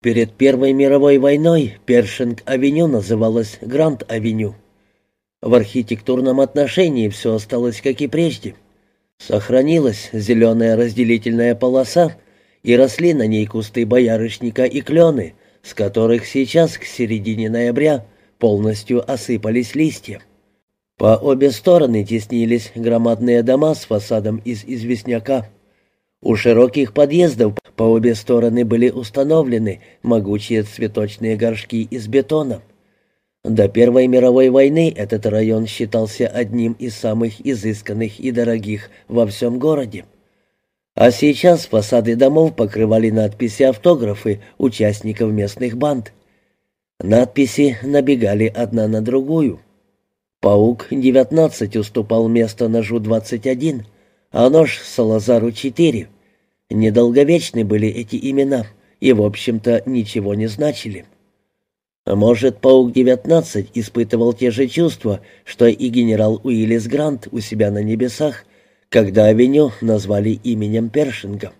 Перед Первой мировой войной Першинг-авеню называлась Гранд-авеню. В архитектурном отношении все осталось как и прежде. Сохранилась зеленая разделительная полоса, и росли на ней кусты боярышника и клены, с которых сейчас к середине ноября полностью осыпались листья. По обе стороны теснились громадные дома с фасадом из известняка. У широких подъездов по обе стороны были установлены могучие цветочные горшки из бетона. До Первой мировой войны этот район считался одним из самых изысканных и дорогих во всем городе. А сейчас фасады домов покрывали надписи-автографы участников местных банд. Надписи набегали одна на другую. «Паук-19» уступал место ножу-21, а нож Салазару-4. Недолговечны были эти имена и, в общем-то, ничего не значили. Может, Паук-19 испытывал те же чувства, что и генерал Уиллис Грант у себя на небесах, когда авеню назвали именем Першинга.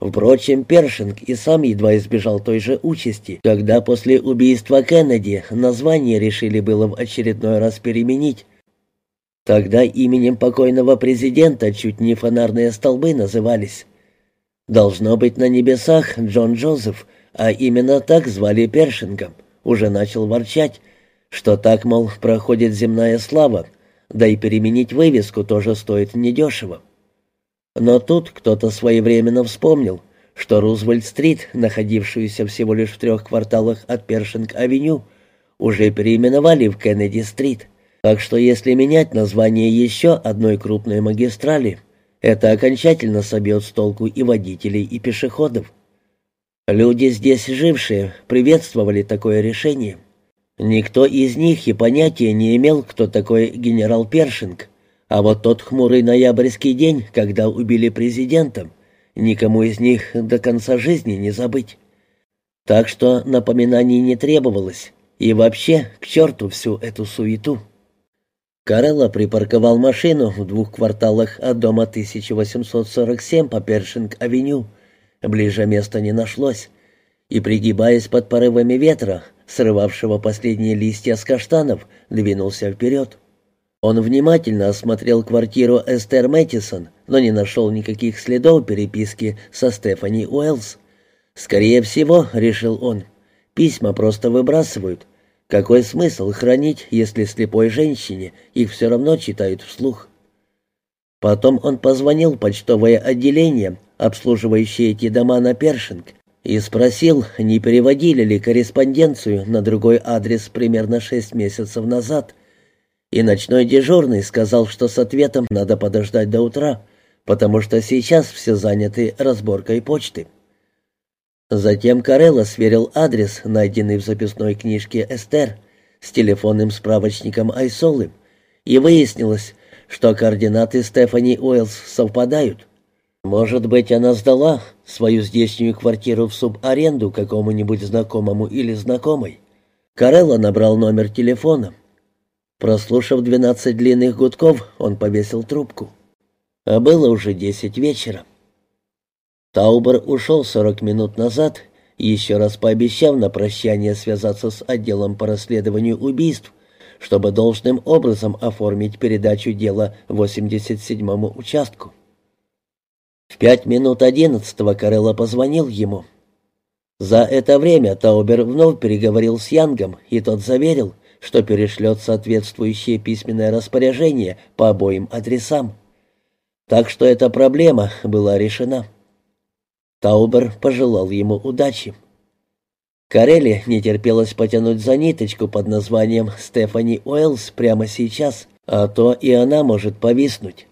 Впрочем, Першинг и сам едва избежал той же участи, когда после убийства Кеннеди название решили было в очередной раз переменить. Тогда именем покойного президента чуть не фонарные столбы назывались. Должно быть на небесах Джон Джозеф, а именно так звали Першингом, уже начал ворчать, что так, мол, проходит земная слава, да и переменить вывеску тоже стоит недешево. Но тут кто-то своевременно вспомнил, что Рузвельт-стрит, находившуюся всего лишь в трех кварталах от Першинг-авеню, уже переименовали в Кеннеди-стрит, так что если менять название еще одной крупной магистрали – это окончательно собьет с толку и водителей, и пешеходов. Люди, здесь жившие, приветствовали такое решение. Никто из них и понятия не имел, кто такой генерал Першинг, а вот тот хмурый ноябрьский день, когда убили президента, никому из них до конца жизни не забыть. Так что напоминаний не требовалось, и вообще к черту всю эту суету. Карелла припарковал машину в двух кварталах от дома 1847 по Першинг-авеню. Ближе места не нашлось. И, пригибаясь под порывами ветра, срывавшего последние листья с каштанов, двинулся вперед. Он внимательно осмотрел квартиру Эстер Мэттисон, но не нашел никаких следов переписки со Стефани Уэллс. «Скорее всего», — решил он, — «письма просто выбрасывают, какой смысл хранить, если слепой женщине их все равно читают вслух? Потом он позвонил в почтовое отделение, обслуживающее эти дома на Першинг, и спросил, не переводили ли корреспонденцию на другой адрес примерно шесть месяцев назад. И ночной дежурный сказал, что с ответом надо подождать до утра, потому что сейчас все заняты разборкой почты. Затем Карелла сверил адрес, найденный в записной книжке Эстер, с телефонным справочником Айсолы, и выяснилось, что координаты Стефани Уэллс совпадают. Может быть, она сдала свою здешнюю квартиру в субаренду какому-нибудь знакомому или знакомой. Карелла набрал номер телефона. Прослушав двенадцать длинных гудков, он повесил трубку. А было уже десять вечера. Таубер ушел сорок минут назад, еще раз пообещав на прощание связаться с отделом по расследованию убийств, чтобы должным образом оформить передачу дела 87-му участку. В пять минут одиннадцатого Карелла позвонил ему. За это время Таубер вновь переговорил с Янгом, и тот заверил, что перешлет соответствующее письменное распоряжение по обоим адресам. Так что эта проблема была решена. Таубер пожелал ему удачи. Карелли не терпелось потянуть за ниточку под названием «Стефани Уэллс» прямо сейчас, а то и она может повиснуть.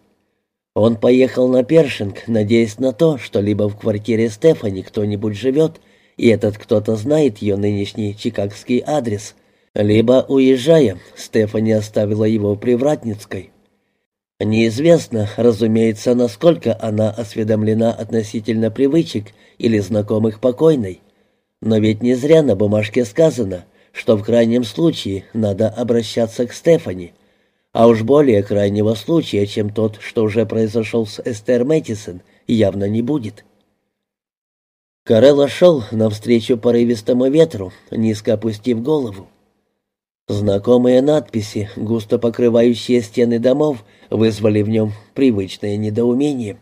Он поехал на Першинг, надеясь на то, что либо в квартире Стефани кто-нибудь живет, и этот кто-то знает ее нынешний чикагский адрес, либо, уезжая, Стефани оставила его в Привратницкой. Неизвестно, разумеется, насколько она осведомлена относительно привычек или знакомых покойной. Но ведь не зря на бумажке сказано, что в крайнем случае надо обращаться к Стефани. А уж более крайнего случая, чем тот, что уже произошел с Эстер Мэттисон, явно не будет. Карелла шел навстречу порывистому ветру, низко опустив голову. Знакомые надписи, густо покрывающие стены домов, вызвали в нем привычное недоумение.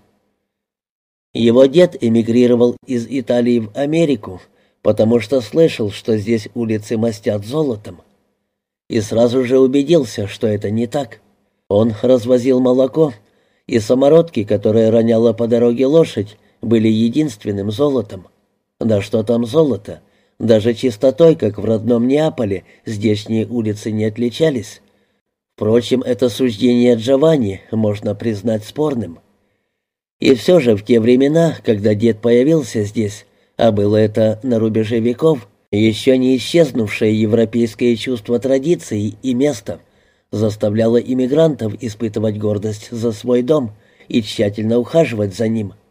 Его дед эмигрировал из Италии в Америку, потому что слышал, что здесь улицы мастят золотом. И сразу же убедился, что это не так. Он развозил молоко, и самородки, которые роняла по дороге лошадь, были единственным золотом. Да что там золото? Даже чистотой, как в родном Неаполе, здешние улицы не отличались. Впрочем, это суждение Джованни можно признать спорным. И все же в те времена, когда дед появился здесь, а было это на рубеже веков, еще не исчезнувшее европейское чувство традиций и места заставляло иммигрантов испытывать гордость за свой дом и тщательно ухаживать за ним –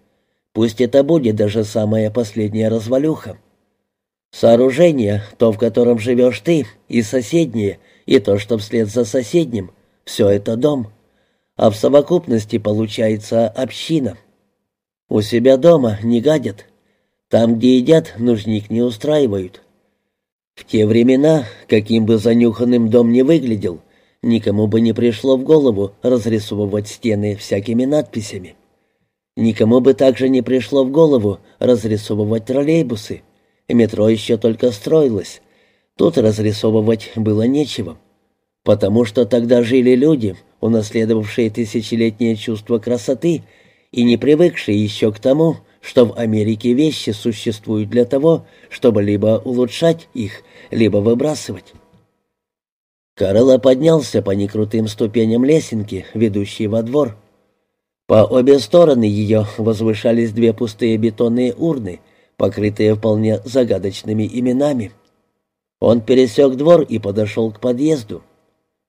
Пусть это будет даже самая последняя развалюха. Сооружение, то, в котором живешь ты, и соседнее, и то, что вслед за соседним, все это дом. А в совокупности получается община. У себя дома не гадят. Там, где едят, нужник не устраивают. В те времена, каким бы занюханным дом не выглядел, никому бы не пришло в голову разрисовывать стены всякими надписями. Никому бы также не пришло в голову разрисовывать троллейбусы. Метро еще только строилось. Тут разрисовывать было нечего. Потому что тогда жили люди, унаследовавшие тысячелетнее чувство красоты и не привыкшие еще к тому, что в Америке вещи существуют для того, чтобы либо улучшать их, либо выбрасывать. Карелла поднялся по некрутым ступеням лесенки, ведущей во двор. По обе стороны ее возвышались две пустые бетонные урны, покрытые вполне загадочными именами. Он пересек двор и подошел к подъезду.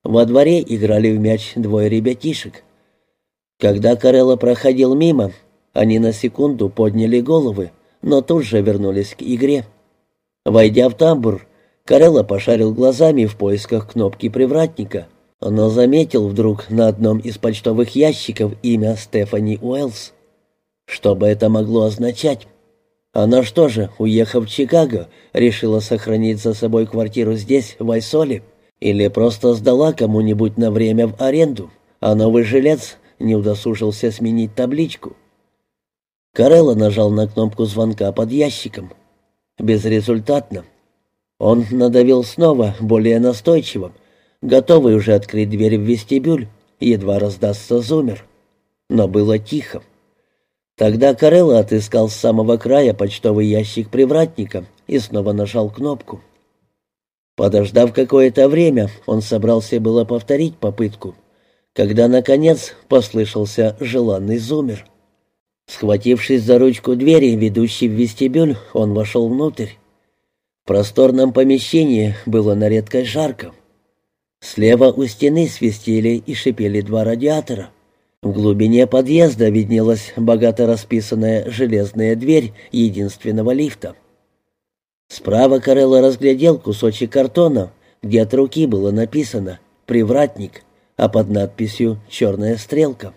Во дворе играли в мяч двое ребятишек. Когда Карелла проходил мимо, они на секунду подняли головы, но тут же вернулись к игре. Войдя в тамбур, Карелла пошарил глазами в поисках кнопки привратника — но заметил вдруг на одном из почтовых ящиков имя Стефани Уэллс. Что бы это могло означать? Она что же, уехав в Чикаго, решила сохранить за собой квартиру здесь, в Айсоле? Или просто сдала кому-нибудь на время в аренду, а новый жилец не удосужился сменить табличку? Карелла нажал на кнопку звонка под ящиком. Безрезультатно. Он надавил снова, более настойчиво, готовый уже открыть дверь в вестибюль, едва раздастся зумер. Но было тихо. Тогда Карелла отыскал с самого края почтовый ящик привратника и снова нажал кнопку. Подождав какое-то время, он собрался было повторить попытку, когда, наконец, послышался желанный зумер. Схватившись за ручку двери, ведущей в вестибюль, он вошел внутрь. В просторном помещении было на редкость жарко. Слева у стены свистели и шипели два радиатора. В глубине подъезда виднелась богато расписанная железная дверь единственного лифта. Справа Карелла разглядел кусочек картона, где от руки было написано «Привратник», а под надписью «Черная стрелка».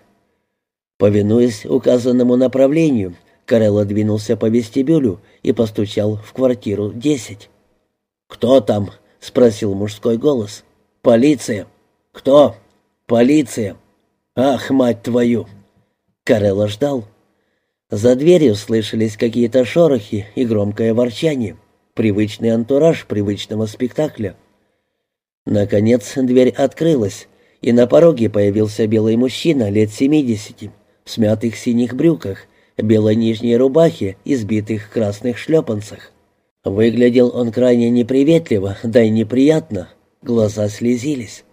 Повинуясь указанному направлению, Карелла двинулся по вестибюлю и постучал в квартиру 10. «Кто там?» — спросил мужской голос. «Полиция!» «Кто?» «Полиция!» «Ах, мать твою!» Карелла ждал. За дверью слышались какие-то шорохи и громкое ворчание. Привычный антураж привычного спектакля. Наконец дверь открылась, и на пороге появился белый мужчина лет семидесяти, в смятых синих брюках, белой нижней рубахе и сбитых красных шлепанцах. Выглядел он крайне неприветливо, да и неприятно, Глаза слезились.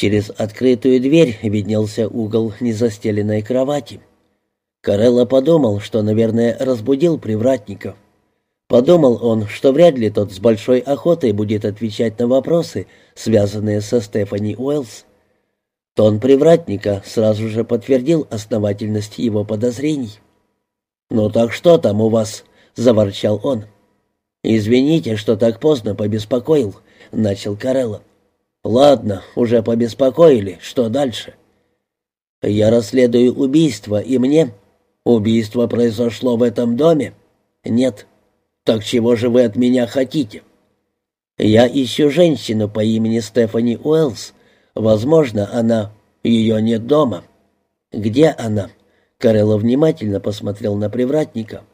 Через открытую дверь виднелся угол незастеленной кровати. Карелла подумал, что, наверное, разбудил привратника. Подумал он, что вряд ли тот с большой охотой будет отвечать на вопросы, связанные со Стефани Уэллс. Тон привратника сразу же подтвердил основательность его подозрений. «Ну так что там у вас?» — заворчал он. «Извините, что так поздно побеспокоил», — начал Карелло. «Ладно, уже побеспокоили. Что дальше?» «Я расследую убийство, и мне...» «Убийство произошло в этом доме?» «Нет». Так чего же вы от меня хотите?» «Я ищу женщину по имени Стефани Уэллс. Возможно, она... Ее нет дома». «Где она?» Карелла внимательно посмотрел на привратника.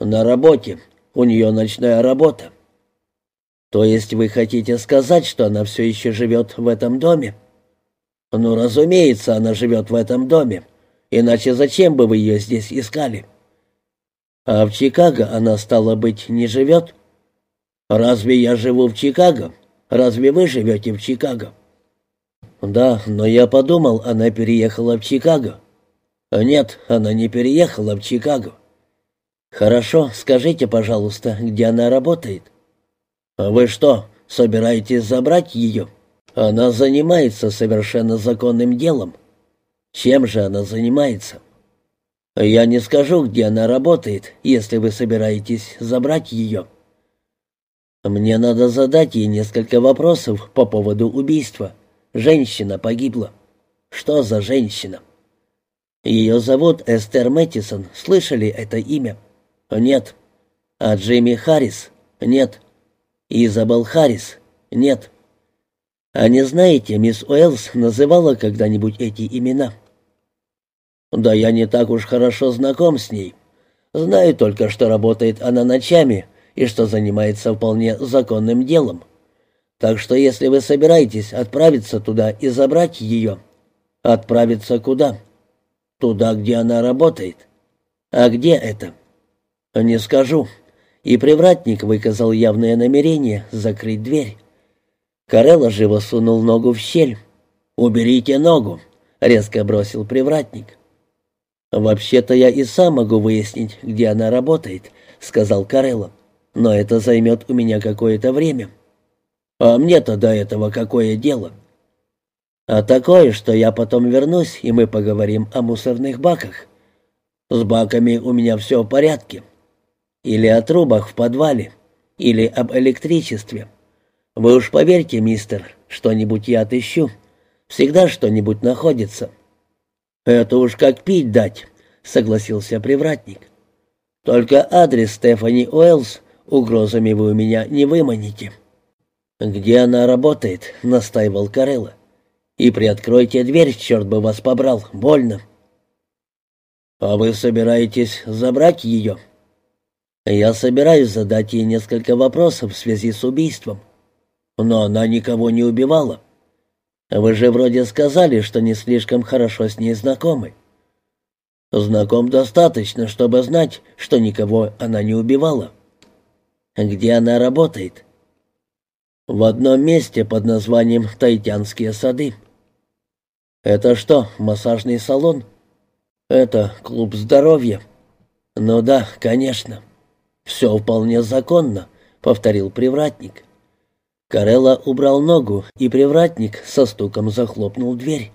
«На работе. У нее ночная работа». «То есть вы хотите сказать, что она все еще живет в этом доме?» «Ну, разумеется, она живет в этом доме. Иначе зачем бы вы ее здесь искали?» «А в Чикаго она, стала быть, не живет?» «Разве я живу в Чикаго? Разве вы живете в Чикаго?» «Да, но я подумал, она переехала в Чикаго». «Нет, она не переехала в Чикаго». «Хорошо, скажите, пожалуйста, где она работает?» «А вы что, собираетесь забрать ее?» «Она занимается совершенно законным делом». «Чем же она занимается?» «Я не скажу, где она работает, если вы собираетесь забрать ее». «Мне надо задать ей несколько вопросов по поводу убийства. Женщина погибла». «Что за женщина?» «Ее зовут Эстер Мэттисон. Слышали это имя?» «Нет». «А Джимми Харрис?» «Нет». «Изабел Харрис?» «Нет». «А не знаете, мисс Уэллс называла когда-нибудь эти имена?» «Да я не так уж хорошо знаком с ней. Знаю только, что работает она ночами и что занимается вполне законным делом. Так что если вы собираетесь отправиться туда и забрать ее...» «Отправиться куда?» «Туда, где она работает». «А где это?» «Не скажу». И привратник выказал явное намерение закрыть дверь. Карелла живо сунул ногу в щель. «Уберите ногу», — резко бросил привратник. «Вообще-то я и сам могу выяснить, где она работает», — сказал Карелла. «Но это займет у меня какое-то время». «А мне-то до этого какое дело?» «А такое, что я потом вернусь, и мы поговорим о мусорных баках. С баками у меня все в порядке. Или о трубах в подвале, или об электричестве. Вы уж поверьте, мистер, что-нибудь я отыщу. Всегда что-нибудь находится». «Это уж как пить дать», — согласился привратник. «Только адрес Стефани Уэллс угрозами вы у меня не выманите». «Где она работает?» — настаивал Карелла. «И приоткройте дверь, черт бы вас побрал, больно». «А вы собираетесь забрать ее?» «Я собираюсь задать ей несколько вопросов в связи с убийством». «Но она никого не убивала». Вы же вроде сказали, что не слишком хорошо с ней знакомы. Знаком достаточно, чтобы знать, что никого она не убивала. Где она работает? В одном месте под названием Тайтянские сады. Это что, массажный салон? Это клуб здоровья. Ну да, конечно. Все вполне законно, повторил привратник. Карелла убрал ногу, и привратник со стуком захлопнул дверь.